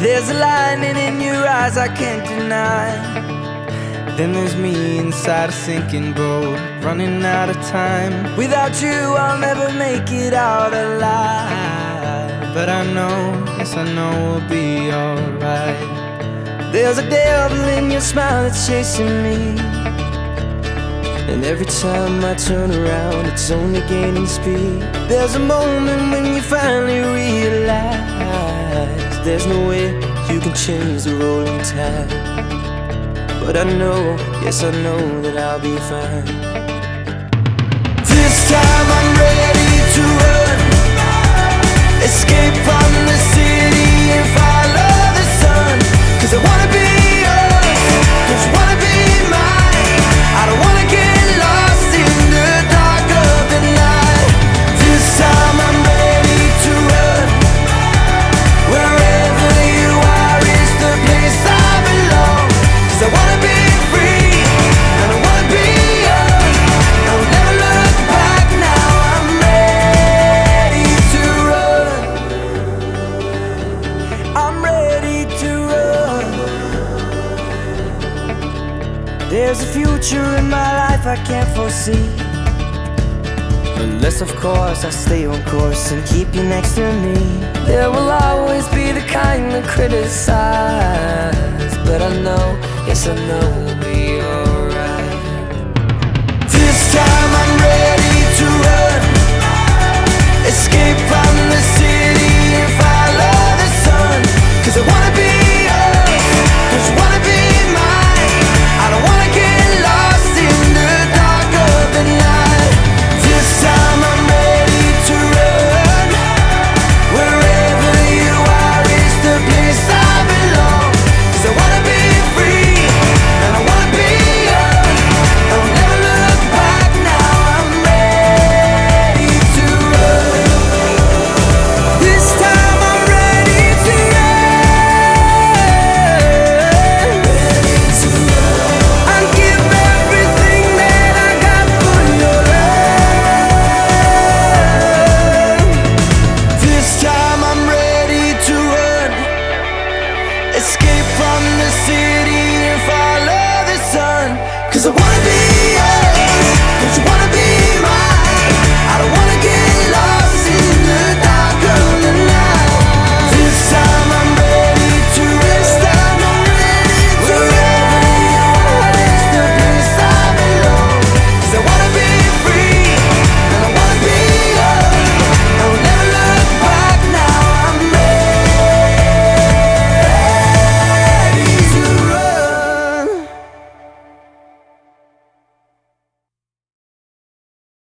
There's a lightning in your eyes I can't deny. Then there's me inside a sinking boat, running out of time. Without you, I'll never make it out alive. But I know, yes, I know we'll be alright. There's a devil in your smile that's chasing me. And every time I turn around, it's only gaining speed. There's a moment when you finally realize there's no way you can change the rolling tide. But I know, yes, I know that I'll be fine. This time I'm ready There's a future in my life I can't foresee. Unless, of course, I stay on course and keep you next to me. There will always be the kind that criticize. But I know, yes, I know